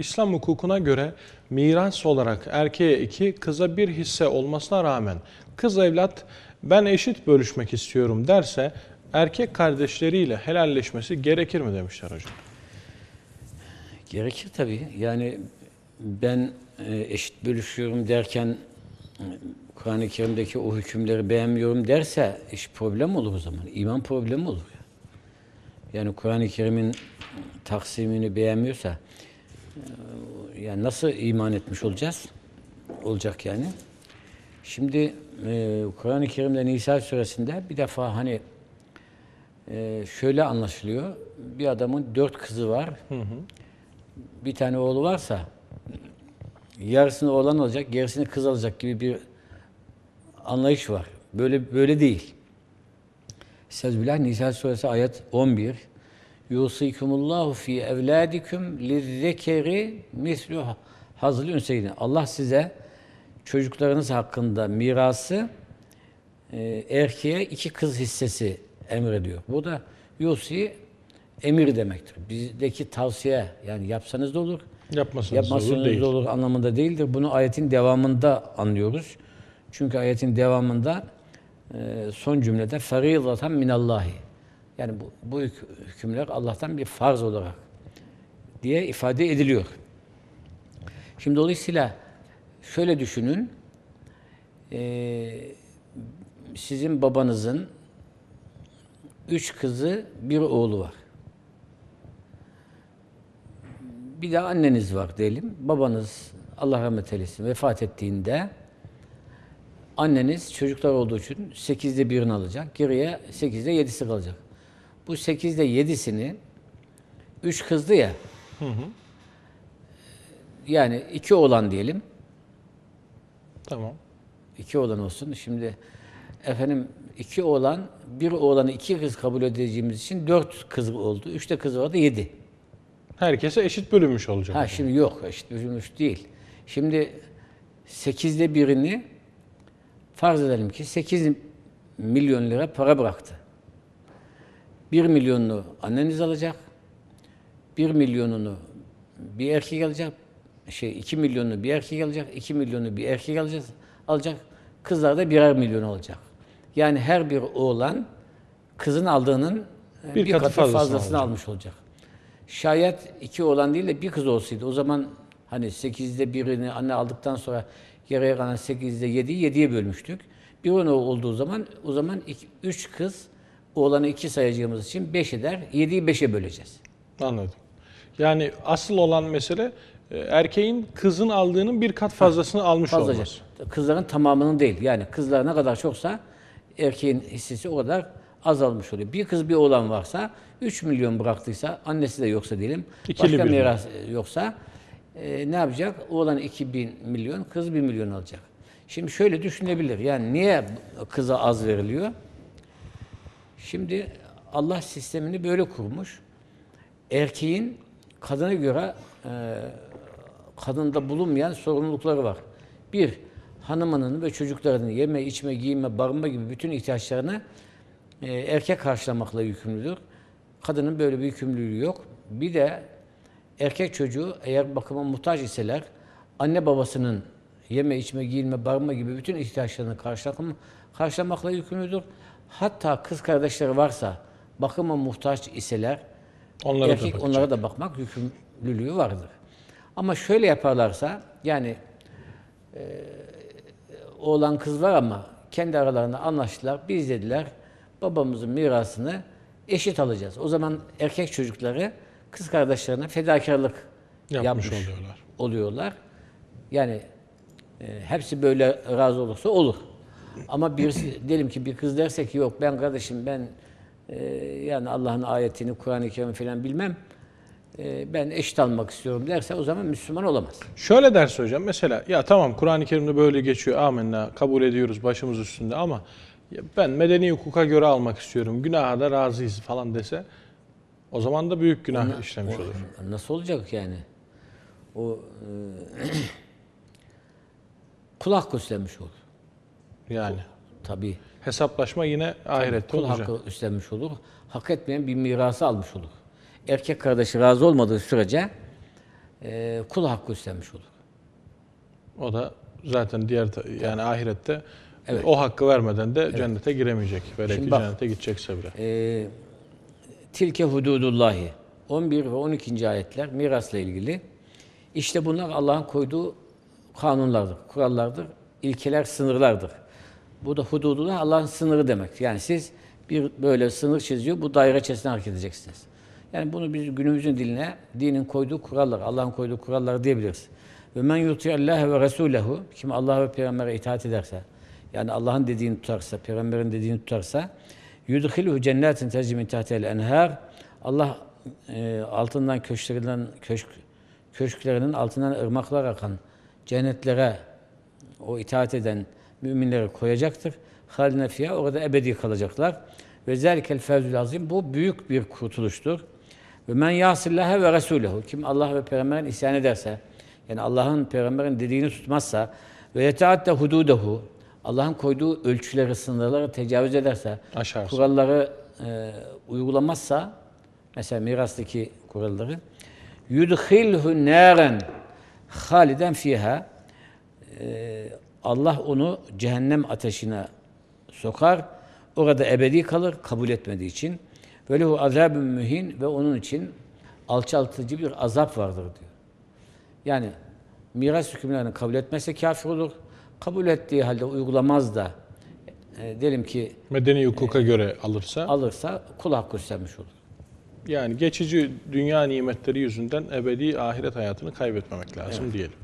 İslam hukukuna göre miras olarak erkeğe iki, kıza bir hisse olmasına rağmen kız evlat ben eşit bölüşmek istiyorum derse erkek kardeşleriyle helalleşmesi gerekir mi demişler hocam. Gerekir tabii. Yani ben e, eşit bölüşüyorum derken e, Kur'an-ı Kerim'deki o hükümleri beğenmiyorum derse iş problem olur o zaman. İman problemi olur. Yani Kur'an-ı Kerim'in taksimini beğenmiyorsa yani nasıl iman etmiş olacağız? Olacak yani. Şimdi e, Kur'an-ı Kerim'de Nisa suresinde bir defa hani e, şöyle anlaşılıyor. Bir adamın dört kızı var. Hı hı. Bir tane oğlu varsa yarısını oğlan alacak, gerisini kız alacak gibi bir anlayış var. Böyle böyle değil. Estağfirullah Nisa suresi ayet 11. Yusikumullahu fi evladikum lizzekeri mislu hazıl ünseyni. Allah size çocuklarınız hakkında mirası e, erkeğe iki kız hissesi emrediyor. Bu da yusi emir demektir. Bizdeki tavsiye yani yapsanız da olur, Yapmasanız, yapmasanız olur, değil. da olur anlamında değildir. Bunu ayetin devamında anlıyoruz. Çünkü ayetin devamında e, son cümlede ferizatan minallahi. Yani bu, bu hükümler Allah'tan bir farz olarak diye ifade ediliyor. Şimdi dolayısıyla şöyle düşünün. E, sizin babanızın üç kızı, bir oğlu var. Bir de anneniz var diyelim. Babanız Allah rahmet eylesin vefat ettiğinde anneniz çocuklar olduğu için sekizde birini alacak. Geriye sekizde yedisi kalacak. Bu sekizde yedisini üç kızdı ya. Hı hı. Yani iki oğlan diyelim. Tamam. İki oğlan olsun. Şimdi efendim iki oğlan, bir oğlanı iki kız kabul edeceğimiz için dört kız oldu. Üç de kız vardı, yedi. Herkese eşit bölünmüş olacak. Ha şimdi yok, eşit bölünmüş değil. Şimdi sekizde birini farz edelim ki sekiz milyon lira para bıraktı. Bir milyonunu anneniz alacak, bir milyonunu bir erkek alacak, şey iki milyonunu bir erkek alacak, iki milyonu bir erkek alacak, alacak. Kızlar da birer milyon alacak. Yani her bir oğlan kızın aldığının Bir bir, katı katı, fazlasını fazlasını alacak. almış olacak. Şayet iki oğlan değil de bir kız olsaydı o zaman hani sekizde birini anne aldıktan sonra geriye kalan sekizde yediyi yediye bölmüştük. Bir onu olduğu zaman o zaman iki, üç kız oğlanı iki sayacağımız için beş eder. Yediyi beşe böleceğiz. Anladım. Yani asıl olan mesele e, erkeğin kızın aldığının bir kat fazlasını almış Fazlaca. olması. Kızların tamamının değil. Yani kızlar ne kadar çoksa erkeğin hissesi o kadar azalmış oluyor. Bir kız bir oğlan varsa 3 milyon bıraktıysa annesi de yoksa diyelim İkili başka miras yoksa e, ne yapacak? Oğlan 2000 milyon, kız 1 milyon alacak. Şimdi şöyle düşünebilir. Yani niye kıza az veriliyor? Şimdi Allah sistemini böyle kurmuş. Erkeğin kadına göre e, kadında bulunmayan sorumlulukları var. Bir, hanımının ve çocuklarının yeme, içme, giyinme, barınma gibi bütün ihtiyaçlarını e, erkek karşılamakla yükümlüdür. Kadının böyle bir yükümlülüğü yok. Bir de erkek çocuğu eğer bakıma muhtaç iseler anne babasının yeme, içme, giyinme, barınma gibi bütün ihtiyaçlarını karşılamak, karşılamakla yükümlüdür. Hatta kız kardeşleri varsa bakıma muhtaç iseler Onlara da erkek bakacak. onlara da bakmak yükümlülüğü vardır. Ama şöyle yaparlarsa yani e, oğlan kız var ama kendi aralarında anlaştılar. Biz dediler babamızın mirasını eşit alacağız. O zaman erkek çocukları kız kardeşlerine fedakarlık Yapmış yapmış, oluyorlar. oluyorlar. Yani e, hepsi böyle razı olursa olur. Ama birisi diyelim ki bir kız derse ki yok ben kardeşim ben e, yani Allah'ın ayetini, Kur'an-ı Kerim'i falan bilmem. e, ben eşit almak istiyorum derse o zaman Müslüman olamaz. Şöyle derse hocam mesela ya tamam Kur'an-ı Kerim'de böyle geçiyor amenna kabul ediyoruz başımız üstünde ama ya ben medeni hukuka göre almak istiyorum günaha da razıyız falan dese o zaman da büyük günah işlemiş O- olur. Nasıl olacak yani? O e, kul hakkı üstlenmiş olur. Yani Tabii. hesaplaşma yine ahirette Kul olacak. hakkı üstlenmiş olur. Hak etmeyen bir mirası almış olur. Erkek kardeşi razı olmadığı sürece e, kul hakkı üstlenmiş olur. O da zaten diğer yani ahirette Evet. o hakkı vermeden de cennete giremeyecek. Velev Şimdi ki bak- cennete gidecekse bile. E, tilke hududullahi 11 ve 12. ayetler mirasla ilgili. İşte bunlar Allah'ın koyduğu kanunlardır, kurallardır, ilkeler, sınırlardır. Bu da hududullah Allah'ın sınırı demek. Yani siz bir böyle sınır çiziyor, bu daire içerisinde hareket edeceksiniz. Yani bunu biz günümüzün diline dinin koyduğu kurallar, Allah'ın koyduğu kurallar diyebiliriz. Ve men yuti'allâhe ve resûlehu kim Allah ve peygambere itaat ederse yani Allah'ın dediğini tutarsa, peygamberin dediğini tutarsa yudhiluhu cennetin tecri min tahtiha's enhar Allah e, altından köşklerinden köşk köşklerinin altından ırmaklar akan cennetlere o itaat eden müminleri koyacaktır. Haline fiyah orada ebedi kalacaklar. Ve zelikel fevzül azim bu büyük bir kurtuluştur. Ve men yasillâhe ve resûlehu kim Allah ve peygamberin isyan ederse yani Allah'ın peygamberin dediğini tutmazsa ve yetaatte hududehu Allah'ın koyduğu ölçüleri, sınırları tecavüz ederse, Aşarsa. kuralları e, uygulamazsa, mesela mirastaki kuralları, yudhilhu nâren haliden fiha e, Allah onu cehennem ateşine sokar. Orada ebedi kalır kabul etmediği için. Ve lehu azabun mühin ve onun için alçaltıcı bir azap vardır diyor. Yani miras hükümlerini kabul etmezse kafir olur. Kabul ettiği halde uygulamaz da e, diyelim ki Medeni hukuka göre alırsa alırsa kul hakkı üstlenmiş olur. yani geçici dünya nimetleri yüzünden ebedi ahiret hayatını kaybetmemek lazım diyelim.